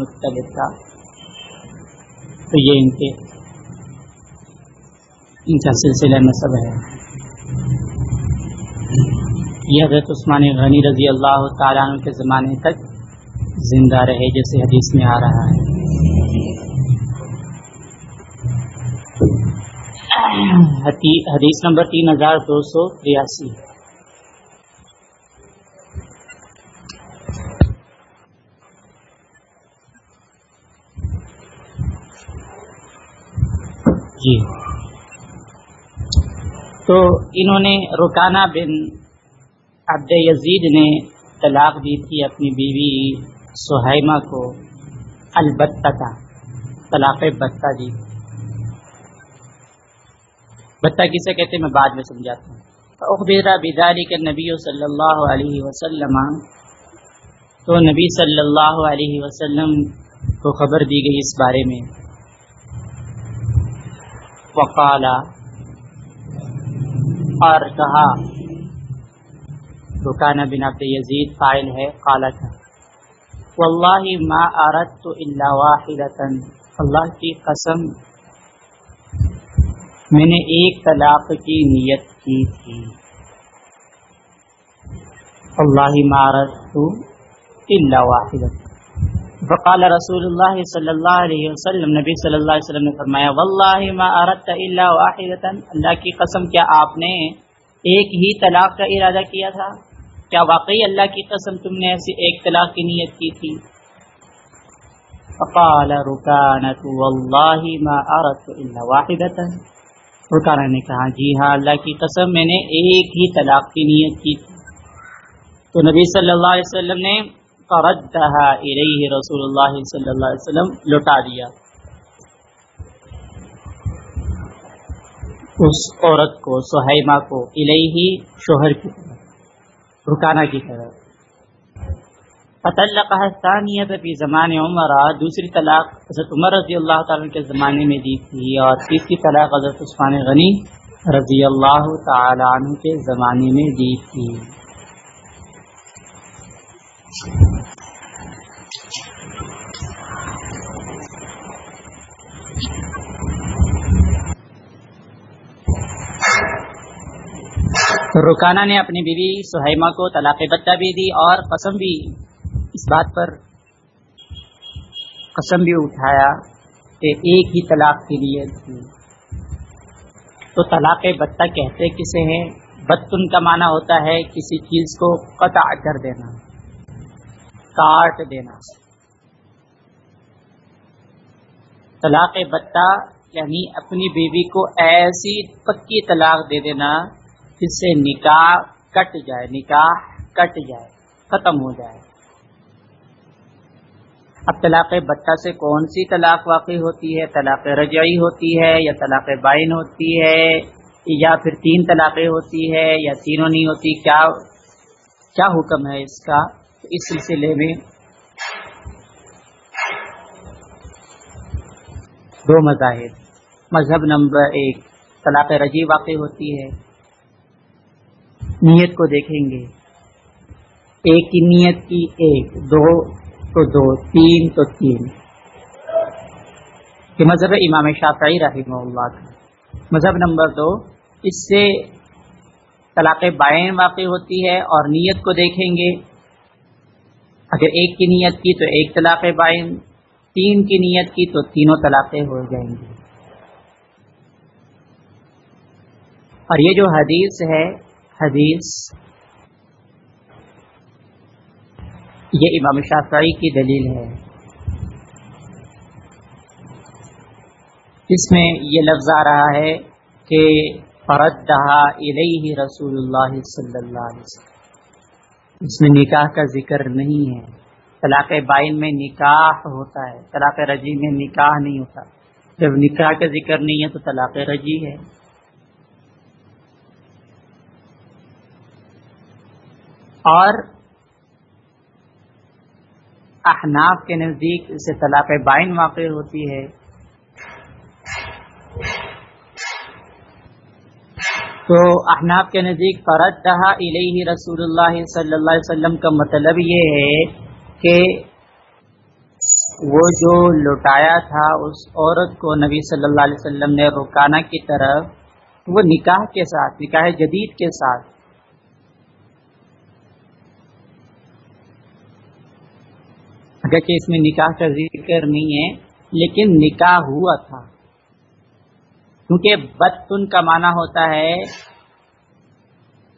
مختلف تھا۔ تو یہ ان کے ان کا سلسلہ نصب ہے۔ یہ حضرت عثمان غنی رضی اللہ تعالیٰ عنہ کے زمانے تک زندہ رہے، جیسے حدیث میں آ رہا ہے۔ حدیث نمبر تین ہزار دو سو تریاسی۔ جی تو انہوں نے رکانہ بن عبد یزید نے طلاق دی تھی اپنی بیوی سہیمہ کو، البتہ طلاق بتہ دی بتہ کسے کہتے میں بعد میں سمجھاتا ہوں۔ اخبیرہ بیداری کے نبی صلی اللہ علیہ وسلم۔ تو نبی صلی اللہ علیہ وسلم کو خبر دی گئی اس بارے میں۔ وقال اور کہا رکانہ بن عبد یزید فائل ہے قالا تھا واللہ ما اردت الا واحدتا اللہ کی قسم، میں نے ایک طلاق کی نیت کی تھی۔ اللہ ما اردت الا واحدتا فقال رسول اللہ صلی اللہ علیہ وسلم، نبی صلی اللہ علیہ وسلم نے فرمایا واللہ ما اردت الا واحدتا اللہ کی قسم، کیا آپ نے ایک ہی طلاق کا ارادہ کیا تھا؟ کیا واقعی اللہ کی قسم تم نے ایسی ایک طلاق کی نیت کی تھی؟ فقال، رکانت واللہ ما اردت الا واحدتا رکانہ نے کہا جی ہاں اللہ کی قسم، میں نے ایک ہی طلاق کی نیت کی تھی. تو نبی صلی اللہ علیہ وسلم نے فردها الیہ رسول اللہ صلی اللہ علیہ وسلم لٹا دیا۔ اس عورت کو، سہیمہ کو الیہ شوہر کی طرف رکانا کی طرف۔ فتلقہ ثانیت فی زمان عمر۔ دوسری طلاق حضرت عمر رضی اللہ تعالیٰ کے زمانے میں دی تھی اور تیسری طلاق حضرت عثمان غنی رضی اللہ تعالیٰ عنہ کے زمانے میں دی تھی۔ رکانہ نے اپنی بیوی سہیمہ کو طلاق بتہ بھی دی اور قسم بھی اس بات پر قسم بھی اٹھایا کہ ایک ہی طلاق کے لیے تھی۔ تو طلاق بتہ کہتے کسے ہیں؟ بتن کا معنی ہوتا ہے کسی چیز کو قطع کر دینا، کاٹ دینا۔ طلاق بتہ یعنی اپنی بیوی کو ایسی پکی طلاق دے دینا جس سے نکاح کٹ جائے، نکاح کٹ جائے، ختم ہو جائے۔ اب طلاق بتہ سے کون سی طلاق واقع ہوتی ہے؟ طلاق رجعی ہوتی ہے یا طلاق بائن ہوتی ہے؟ یا پھر تین طلاقیں ہوتی ہے یا تینوں نہیں ہوتی؟ کیا کیا حکم ہے اس کا؟ اس سلسلے میں دو مذاہب۔ مذہب نمبر ایک، طلاق رجی واقع ہوتی ہے۔ نیت کو دیکھیں گے۔ ایک کی نیت کی ایک، دو تو دو، تین تو تین۔ یہ مذہب امام شافعی رحمہ اللہ کا مذہب نمبر دو، اس سے طلاق بائن واقع ہوتی ہے اور نیت کو دیکھیں گے۔ اگر ایک کی نیت کی تو ایک طلاق بائن تین کی نیت کی تو تینوں طلاقیں ہو جائیں گی۔ اور یہ جو حدیث ہے حدیث۔ یہ امام شافعی کی دلیل ہے۔ اس میں یہ لفظ آ رہا ہے کہ فرد الیہ رسول اللہ صلی اللہ علیہ وسلم۔ اس میں نکاح کا ذکر نہیں ہے۔ طلاق بائن میں نکاح ہوتا ہے، طلاق رجی میں نکاح نہیں ہوتا۔ جب نکاح کا ذکر نہیں ہے تو طلاق رجی ہے۔ اور احناف کے نزدیک اسے طلاق بائن واقع ہوتی ہے۔ تو احناف کے نزدیک فرد دہا الیہ رسول اللہ صلی اللہ علیہ وسلم کا مطلب یہ ہے کہ وہ جو لٹایا تھا، اس عورت کو نبی صلی اللہ علیہ وسلم نے رکانا کی طرف، وہ نکاح کے ساتھ، نکاح جدید کے ساتھ اگرچہ اس میں نکاح کا ذکر نہیں ہے، لیکن نکاح ہوا تھا۔ کیونکہ بدتن کا معنی ہوتا ہے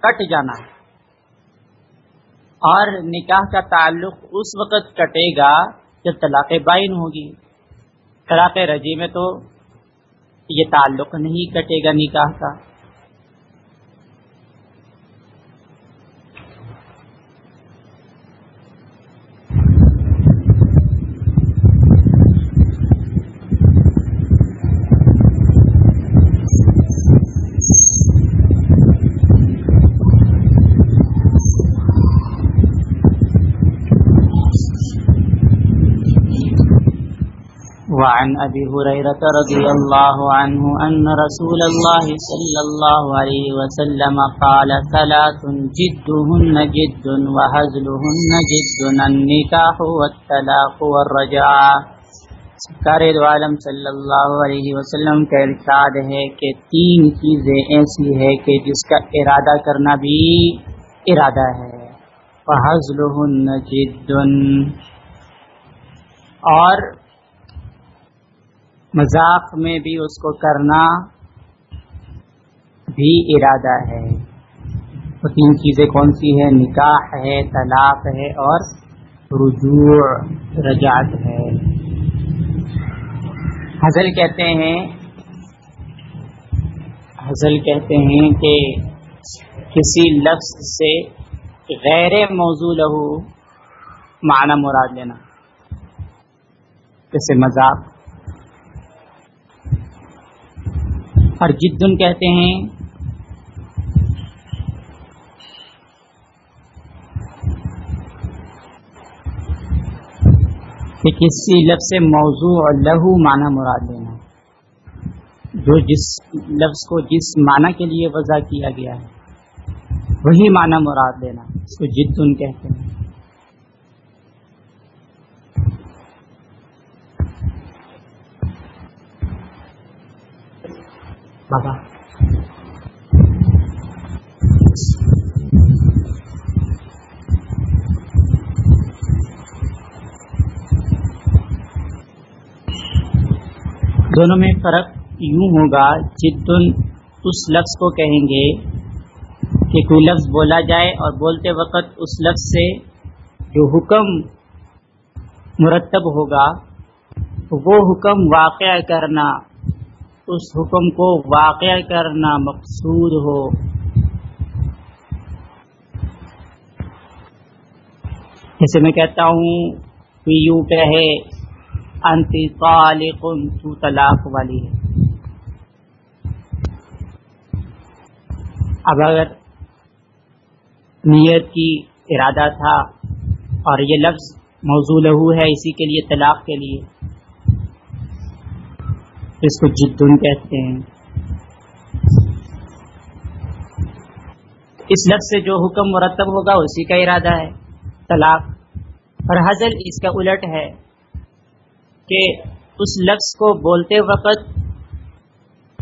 کٹ جانا۔ اور نکاح کا تعلق اس وقت کٹے گا جب طلاق بائن ہوگی۔ طلاق رجی میں تو یہ تعلق نہیں کٹے گا نکاح کا۔ وعن أبي هريرة رضي الله عنه أن رسول الله صلى الله عليه وسلم قال، ثلاث جدهن جد وهزلهن جد، النكاح والتلاق والرجاع سرکار عالم صلی اللہ علیہ وسلم کا ارشاد ہے کہ تین چیزیں ایسی ہے کہ جس کا ارادہ کرنا بھی ارادہ ہے۔ وَحَزْلُهُنَّ جِدٌ۔ اور مذاق میں بھی اس کو کرنا بھی ارادہ ہے۔ وہ تین چیزیں کون سی ہے نکاح ہے، طلاق ہے اور رجوع، رجعت ہے۔ حضل کہتے ہیں حضل کہتے ہیں کہ کسی لفظ سے غیر موضوع لہو معنی مراد لینا۔ جیسے مذاق اور جدن کہتے ہیں۔ کہ کسی لفظ سے موضوع اور لہو معنی مراد لینا جو جس لفظ کو جس معنی کے لیے وضع کیا گیا ہے، وہی معنی مراد لینا اس کو جدن کہتے ہیں۔ بابا دونوں میں فرق یوں ہوگا، جدن اس لفظ کو کہیں گے کہ کوئی لفظ بولا جائے اور بولتے وقت اس لفظ سے جو حکم مرتب ہوگا، وہ حکم واقع کرنا اس حکم کو واقع کرنا مقصود ہو۔ جیسے میں کہتا ہوں کہ یوں کہے انتی طالق تو طلاق والی ہے۔ اب اگر نیت کی ارادہ تھا اور یہ لفظ موضوع لہو ہے اسی کے لیے طلاق کے لیے اس کو جدن کہتے ہیں۔ اس لفظ سے جو حکم مرتب ہوگا اسی کا ارادہ ہے، طلاق۔ اور حضل اس کا الٹ ہے کہ اس لفظ کو بولتے وقت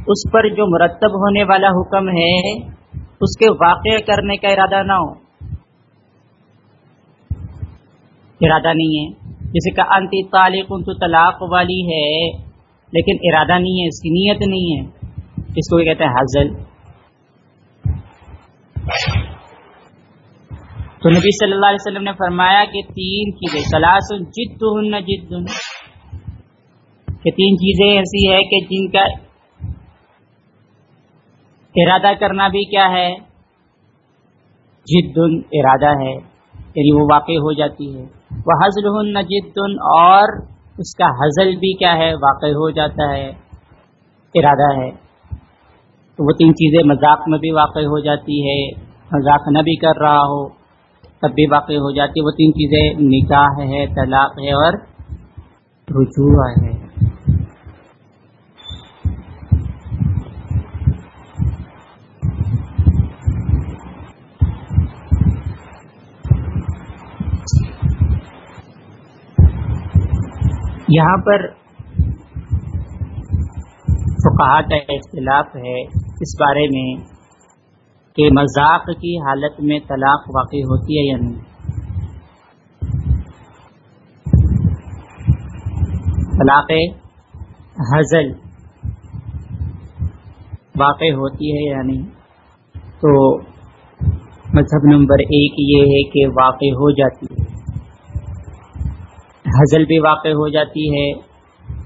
اس پر جو مرتب ہونے والا حکم ہے، اس کے واقع کرنے کا ارادہ نہ ہو۔ ارادہ نہیں ہے۔ جیسے کہ انتی تعلق تو طلاق والی ہے لیکن ارادہ نہیں ہے، اس کی نیت نہیں ہے۔ اس کو کہتے ہیں حضل تو نبی صلی اللہ علیہ وسلم نے فرمایا کہ تین چیزیں سلاس جد جد کہ تین چیزیں ایسی ہے کہ جن کا ارادہ کرنا بھی کیا ہے جد ارادہ ہے یعنی وہ واقع ہو جاتی ہے۔ وہ حضل جد اور اس کا حضل بھی کیا ہے؟ واقع ہو جاتا ہے، ارادہ ہے۔ تو وہ تین چیزیں مذاق میں بھی واقع ہو جاتی ہے، مذاق نہ بھی کر رہا ہو تب بھی واقع ہو جاتی ہے۔ وہ تین چیزیں نکاح ہے، طلاق ہے اور رجوع ہے۔ یہاں پر فقہات کا اختلاف ہے اس بارے میں کہ مذاق کی حالت میں طلاق واقع ہوتی ہے یا نہیں۔ طلاق حضل واقع ہوتی ہے یا نہیں؟ تو مذہب نمبر ایک یہ ہے کہ واقع ہو جاتی ہے حضل بھی واقع ہو جاتی ہے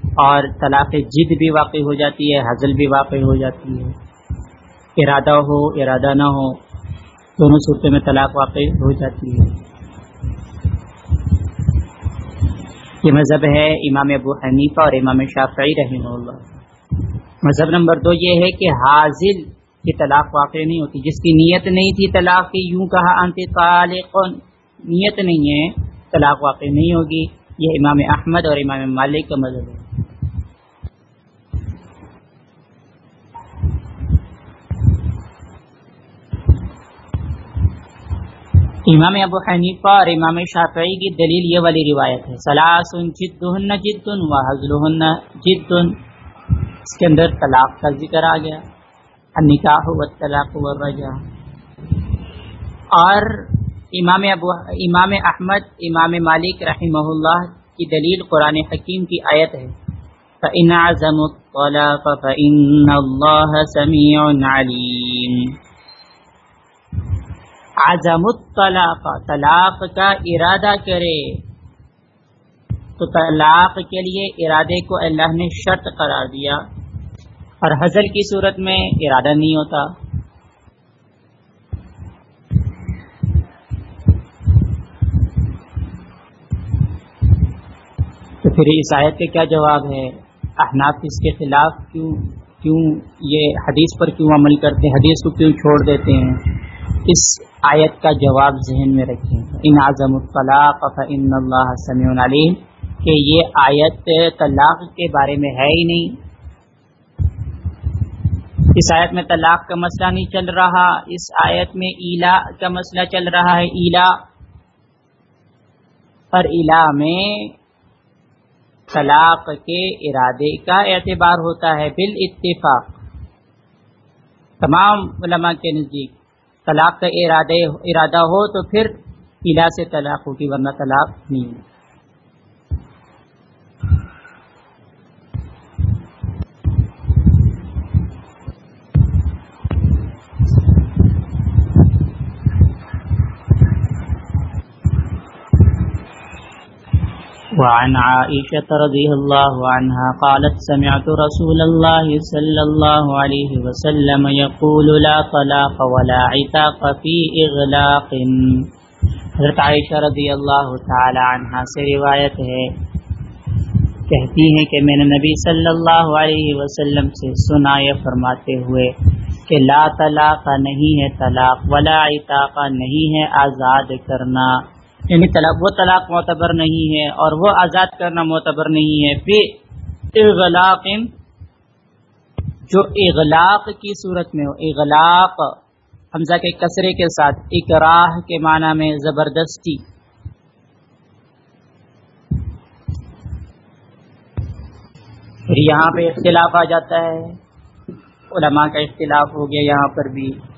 اور طلاق جد بھی واقع ہو جاتی ہے حضل بھی واقع ہو جاتی ہے۔ ارادہ ہو، ارادہ نہ ہو، دونوں صورتوں میں طلاق واقع ہو جاتی ہے۔ یہ مذہب ہے امام ابو حنیفہ اور امام شافعی رحمہ اللہ۔ مذہب نمبر دو یہ ہے کہ حاضل کی طلاق واقع نہیں ہوتی۔ جس کی نیت نہیں تھی طلاق کی، یوں کہا انت طالق نیت نہیں ہے، طلاق واقع نہیں ہوگی۔ یہ امام احمد اور امام مالک کا مذہب ہے۔ امام ابو حنیفہ اور امام شافعی کی دلیل یہ والی روایت ہے، سلاسن جدن جدن و حضل جد اس کے اندر طلاق کا ذکر آ گیا نکاح و طلاق و رجا اور امام ابو امام احمد، امام مالک رحمہ اللہ کی دلیل قرآن حکیم کی آیت ہے۔ فَإِنْ عَزَمُ الطَّلَاقَ فَإِنَّ اللَّهَ سَمِيعٌ عَلِيمٌ۔ عزم الطلاق، طلاق کا ارادہ کرے۔ تو طلاق کے لیے ارادے کو اللہ نے شرط قرار دیا۔ اور حضل کی صورت میں ارادہ نہیں ہوتا۔ تو پھر اس آیت کے کیا جواب ہے احناف اس کے خلاف کیوں کیوں یہ حدیث پر کیوں عمل کرتے ہیں؟ حدیث کو کیوں چھوڑ دیتے ہیں؟ اس آیت کا جواب ذہن میں رکھیں۔ ان اعظم الطلاق ان اللہ سمیع علیم، کہ یہ آیت طلاق کے بارے میں ہے ہی نہیں۔ اس آیت میں طلاق کا مسئلہ نہیں چل رہا، اس آیت میں ایلا کا مسئلہ چل رہا ہے۔ ایلا، اور ایلا میں طلاق کے ارادے کا اعتبار ہوتا ہے بال اتفاق تمام علماء کے نزدیک طلاق کا ارادہ ہو تو پھر علا سے طلاق ہوگی، ورنہ طلاق نہیں۔ وعن عائشة رضي الله عنها قالت سمعت رسول الله صلى الله عليه وسلم يقول لا طلاق ولا عتاق في اغلاق حضرت عائشہ رضی اللہ تعالی عنہ سے روایت ہے، کہتی ہیں کہ میں نے نبی صلی اللہ علیہ وسلم سے سنا یہ فرماتے ہوئے کہ لا طلاق نہیں ہے، طلاق ولا عتاق نہیں ہے، آزاد کرنا۔ یعنی طلاق وہ طلاق معتبر نہیں ہے اور وہ آزاد کرنا معتبر نہیں ہے۔ پھر اغلاق، جو اغلاق کی صورت میں ہو، اغلاق، حمزہ کے کسرے کے ساتھ، اکراہ کے معنی میں زبردستی۔ پھر یہاں پہ اختلاف آ جاتا ہے۔ علماء کا اختلاف ہو گیا یہاں پر بھی۔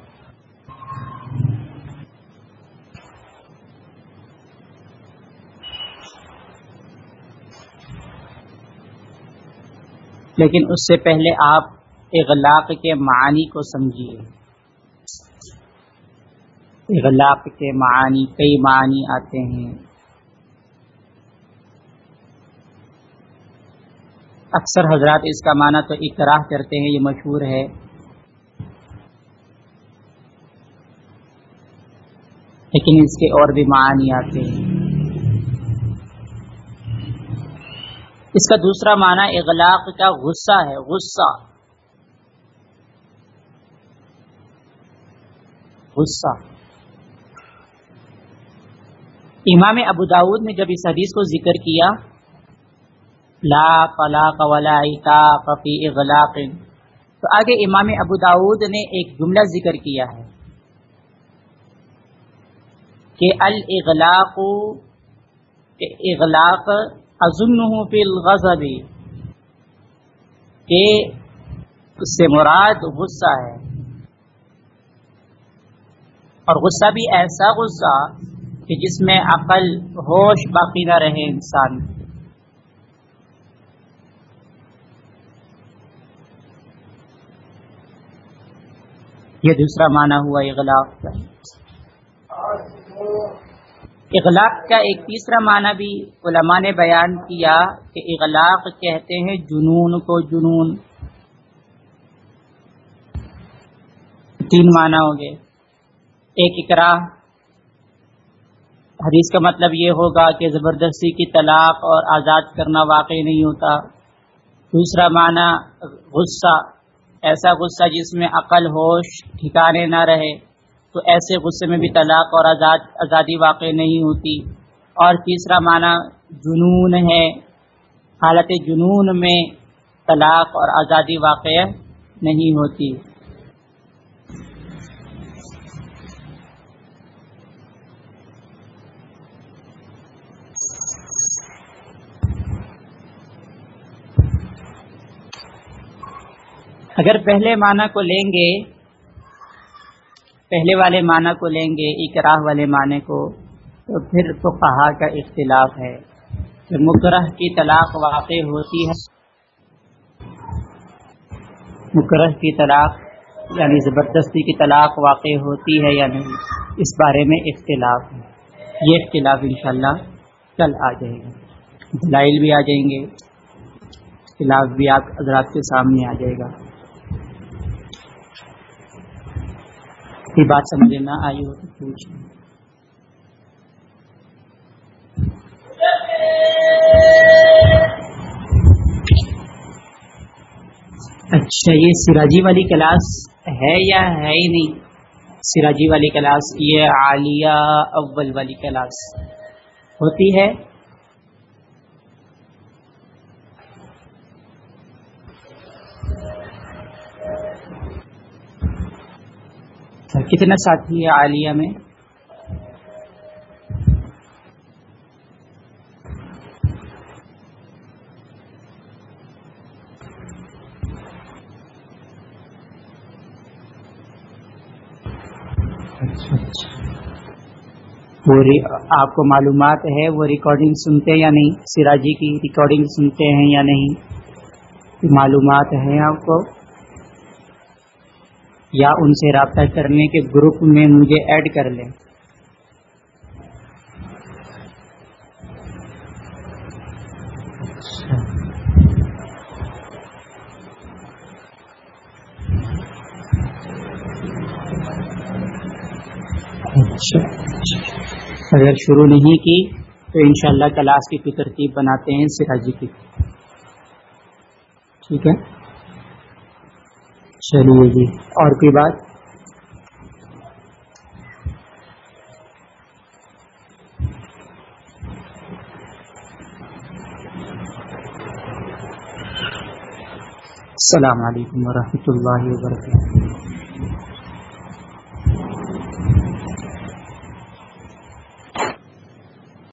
لیکن اس سے پہلے آپ اغلاق کے معنی کو سمجھیے۔ اغلاق کے معنی کئی معنی آتے ہیں۔ اکثر حضرات اس کا معنی تو اقراح کرتے ہیں، یہ مشہور ہے۔ لیکن اس کے اور بھی معنی آتے ہیں۔ اس کا دوسرا معنی اغلاق کا غصہ ہے، غصہ۔ غصہ۔ امام ابو داود نے جب اس حدیث کو ذکر کیا، لا طلاق ولا عتاق فی اغلاق۔ تو آگے امام ابو داود نے ایک جملہ ذکر کیا ہے کہ الاغلاق اغلاق فی الغضب. کہ اس سے مراد غصہ ہے. اور غصہ بھی ایسا غصہ کہ جس میں عقل ہوش باقی نہ رہے انسان یہ دوسرا معنی ہوا اغلاق. کا اغلاق کا ایک تیسرا معنی بھی علماء نے بیان کیا کہ اغلاق کہتے ہیں جنون کو جنون۔ تین معنی ہو گئے ایک اقرا۔ حدیث کا مطلب یہ ہوگا کہ زبردستی کی طلاق اور آزاد کرنا واقع نہیں ہوتا۔ دوسرا معنی، غصہ۔ ایسا غصہ جس میں عقل، ہوش، ٹھکانے نہ رہے۔ تو ایسے غصے میں بھی طلاق اور آزاد، آزادی واقع نہیں ہوتی۔ اور تیسرا معنی جنون ہے۔ حالت جنون میں طلاق اور آزادی واقع نہیں ہوتی۔ اگر پہلے معنی کو لیں گے پہلے والے معنی کو لیں گے، اکراہ والے معنی کو، تو پھر تو کہا کا اختلاف ہے۔ کہ مکرہ کی طلاق واقع ہوتی ہے۔ مکرہ کی طلاق یعنی زبردستی کی طلاق واقع ہوتی ہے یا نہیں، اس بارے میں اختلاف ہے۔ یہ اختلاف انشاءاللہ کل آ جائے گا۔ دلائل بھی آ جائیں گے۔ اختلاف بھی آپ حضرات کے سامنے آ جائے گا۔ کی بات سمجھ نہ آئی ہو تو پوچھ اچھا یہ سراجی والی کلاس ہے یا ہے ہی نہیں؟ سراجی والی کلاس، یہ عالیہ اول والی کلاس ہوتی ہے۔ کتنے ساتھی ہے عالیہ میں؟ اچھا اچھا۔ وہ آپ کو معلومات ہے وہ ریکارڈنگ سنتے ہیں یا نہیں؟ سراجی کی ریکارڈنگ سنتے ہیں یا نہیں؟ معلومات ہیں آپ کو؟ یا ان سے رابطہ کرنے کے گروپ میں مجھے ایڈ کر لیں۔ اچھا۔ اگر شروع نہیں کی تو انشاءاللہ کلاس کی ترتیب بناتے ہیں سراجی کی۔ ٹھیک ہے۔ چلیے جی اور کوئی بات؟ السلام علیکم ورحمۃ اللہ وبرکاتہ۔